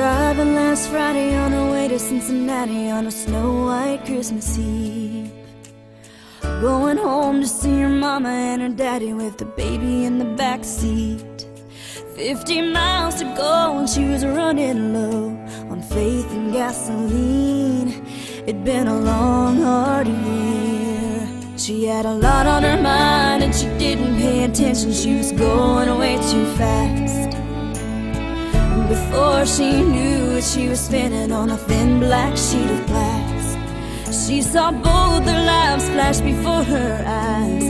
last Friday on her way to Cincinnati on a snow white Christmas Eve. Going home to see her mama and her daddy with the baby in the back seat. Fifty miles to go and she was running low on faith and gasoline. It'd been a long, hard year. She had a lot on her mind and she didn't pay attention. She was going way too fast. Before she knew it, she was spinning on a thin black sheet of glass. She saw both their lives flash before her eyes.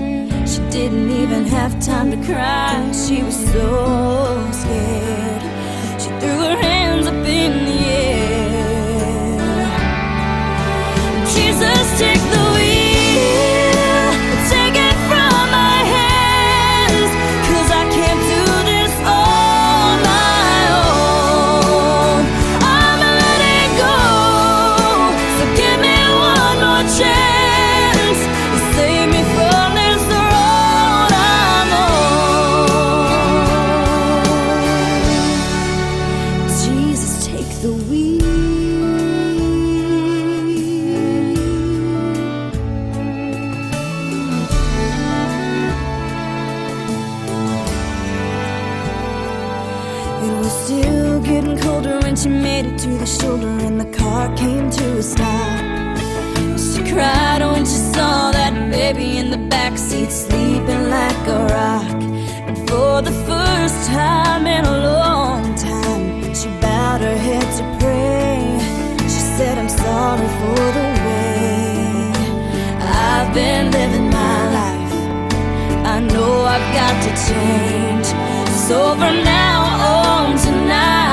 She didn't even have time to cry. She was so scared. Was still getting colder when she made it to the shoulder and the car came to a stop. She cried oh, when she saw that baby in the backseat sleeping like a rock. And for the first time in a long time, she bowed her head to pray. She said, I'm sorry for the way I've been living my life. I know I've got to change. So from now on tonight,